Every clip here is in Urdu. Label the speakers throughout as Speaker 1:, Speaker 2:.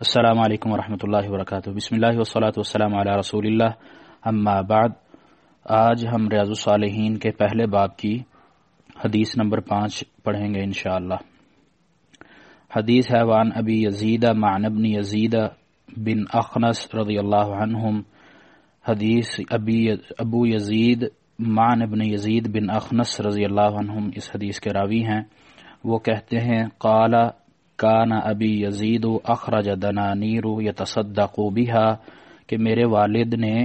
Speaker 1: السلام علیکم ورحمۃ اللہ وبرکاتہ۔ بسم اللہ وسلاۃ والسلام علی رسول اللہ۔ اما بعد، آج ہم ریاض الصالحین کے پہلے باب کی حدیث نمبر پانچ پڑھیں گے انشاءاللہ۔ حدیث ہے وان ابی یزید معن ابن یزید بن اخنس رضی اللہ عنہم۔ حدیث ابی ابو یزید معن ابن یزید بن اخنس رضی اللہ عنہم اس حدیث کے راوی ہیں۔ وہ کہتے ہیں، قال کان ابی یزید و اخرج دنانیر یتصدق بها کہ میرے والد نے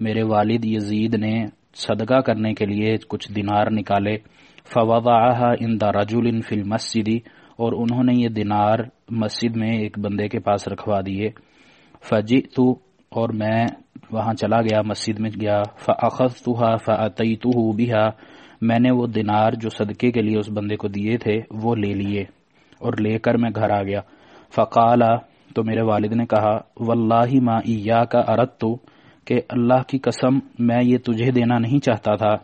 Speaker 1: میرے والد یزید نے صدقہ کرنے کے لیے کچھ دینار نکالے فوضعها عند رجل فی المسجد، اور انہوں نے یہ دینار مسجد میں ایک بندے کے پاس رکھوا دیے۔ فجئت، اور میں وہاں چلا گیا، مسجد میں گیا فاخذتها فاتيته بها میں نے وہ دینار جو صدقے کے لیے اس بندے کو دیے تھے، وہ لے لیے۔ اور لے کر میں گھر آ گیا۔ فقالا، تو میرے والد نے کہا، واللہ ما ایا کا ارت تو کہ اللہ کی قسم میں یہ تجھے دینا نہیں چاہتا تھا۔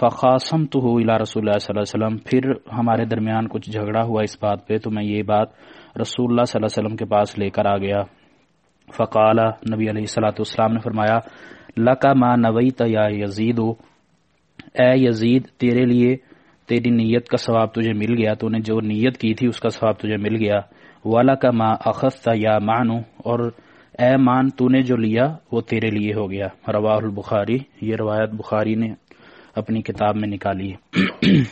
Speaker 1: فقاسم تو ہو الا رسول اللہ صلی اللہ علیہ وسلم، پھر ہمارے درمیان کچھ جھگڑا ہوا اس بات پہ، تو میں یہ بات رسول اللہ صلی اللہ علیہ وسلم کے پاس لے کر آ گیا۔ فقالا، نبی علیہ السلاۃ والسلام نے فرمایا، لکا ما نویت یا یزید اے یزید، تیرے لیے تیری نیت کا ثواب تجھے مل گیا، تو نے جو نیت کی تھی اس کا ثواب تجھے مل گیا۔ والا کا ماں اخذ یا مانو اور اے مان، تو نے جو لیا وہ تیرے لیے ہو گیا۔ رواہ البخاری، یہ روایت بخاری نے اپنی کتاب میں نکالی۔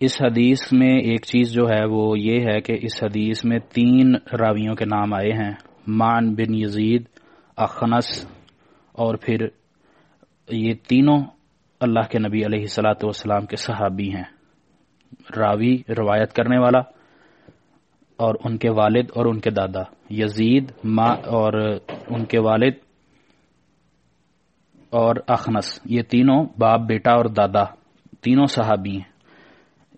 Speaker 1: اس حدیث میں ایک چیز جو ہے وہ یہ ہے کہ اس حدیث میں تین راویوں کے نام آئے ہیں۔ مان بن یزید، اخنس، اور پھر یہ تینوں اللہ کے نبی علیہ السلاۃ والسلام کے صحابی ہیں۔ راوی روایت کرنے والا اور ان کے والد اور ان کے دادا۔ یزید ماں اور ان کے والد اور اخنس۔ یہ تینوں باپ، بیٹا اور دادا، تینوں صحابی ہیں۔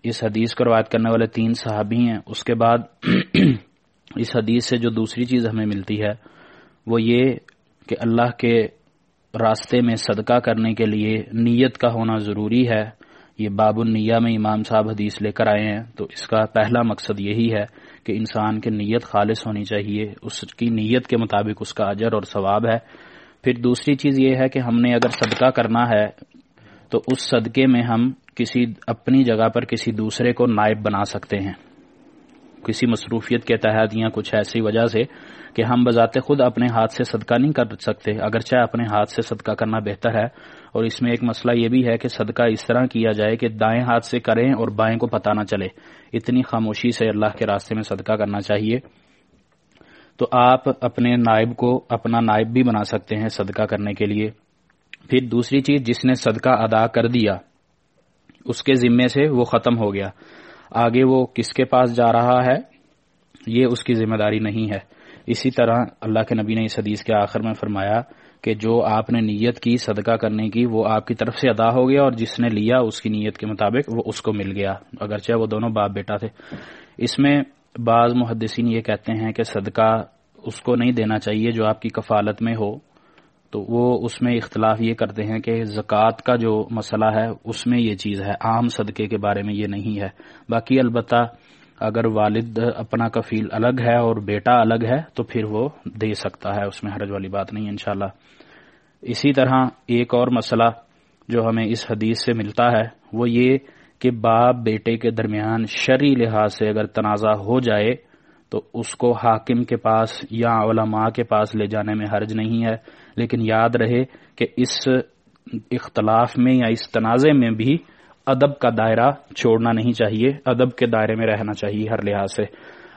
Speaker 1: اس حدیث کو روایت کرنے والے تین صحابی ہیں۔ اس کے بعد اس حدیث سے جو دوسری چیز ہمیں ملتی ہے وہ یہ کہ اللہ کے راستے میں صدقہ کرنے کے لیے نیت کا ہونا ضروری ہے۔ یہ باب النیہ میں امام صاحب حدیث لے کر آئے ہیں۔ تو اس کا پہلا مقصد یہی ہے کہ انسان کی نیت خالص ہونی چاہیے، اس کی نیت کے مطابق اس کا اجر اور ثواب ہے۔ پھر دوسری چیز یہ ہے کہ ہم نے اگر صدقہ کرنا ہے، تو اس صدقے میں ہم کسی اپنی جگہ پر کسی دوسرے کو نائب بنا سکتے ہیں۔ کسی مصروفیت کے تحت یا کچھ ایسی وجہ سے کہ ہم بذات خود اپنے ہاتھ سے صدقہ نہیں کر سکتے، اگرچہ اپنے ہاتھ سے صدقہ کرنا بہتر ہے۔ اور اس میں ایک مسئلہ یہ بھی ہے کہ صدقہ اس طرح کیا جائے کہ دائیں ہاتھ سے کریں اور بائیں کو پتہ نہ چلے۔ اتنی خاموشی سے اللہ کے راستے میں صدقہ کرنا چاہیے۔ تو آپ اپنے نائب کو اپنا نائب بھی بنا سکتے ہیں صدقہ کرنے کے لیے۔ پھر دوسری چیز، جس نے صدقہ ادا کر دیا، اس کے ذمے سے وہ ختم ہو گیا۔ آگے وہ کس کے پاس جا رہا ہے، یہ اس کی ذمہ داری نہیں ہے۔ اسی طرح اللہ کے نبی نے اس حدیث کے آخر میں فرمایا کہ جو آپ نے نیت کی صدقہ کرنے کی، وہ آپ کی طرف سے ادا ہو گیا اور جس نے لیا اس کی نیت کے مطابق وہ اس کو مل گیا۔ اگرچہ وہ دونوں باپ بیٹا تھے۔ اس میں بعض محدثین یہ کہتے ہیں کہ صدقہ اس کو نہیں دینا چاہیے جو آپ کی کفالت میں ہو۔ تو وہ اس میں اختلاف یہ کرتے ہیں کہ زکوٰۃ کا جو مسئلہ ہے، اس میں یہ چیز ہے، عام صدقے کے بارے میں یہ نہیں ہے۔ باقی البتہ اگر والد اپنا کفیل الگ ہے اور بیٹا الگ ہے، تو پھر وہ دے سکتا ہے، اس میں حرج والی بات نہیں، انشاءاللہ۔ اسی طرح ایک اور مسئلہ جو ہمیں اس حدیث سے ملتا ہے، وہ یہ کہ باپ بیٹے کے درمیان شرعی لحاظ سے اگر تنازع ہو جائے تو اس کو حاکم کے پاس یا علماء کے پاس لے جانے میں حرج نہیں ہے۔ لیکن یاد رہے کہ اس اختلاف میں یا اس تنازع میں بھی ادب کا دائرہ چھوڑنا نہیں چاہیے۔ ادب کے دائرے میں رہنا چاہیے ہر لحاظ سے۔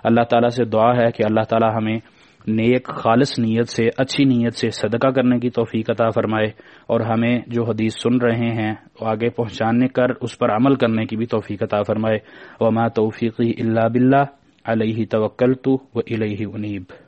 Speaker 1: اللہ تعالیٰ سے دعا ہے کہ اللہ تعالیٰ ہمیں نیک خالص نیت سے، اچھی نیت سے صدقہ کرنے کی توفیق عطا فرمائے اور ہمیں جو حدیث سن رہے ہیں آگے پہنچانے کر، اس پر عمل کرنے کی بھی توفیق عطا فرمائے۔ وما توفیقی اللہ بلّہ علیہ توکلت تو و الیہ انیب۔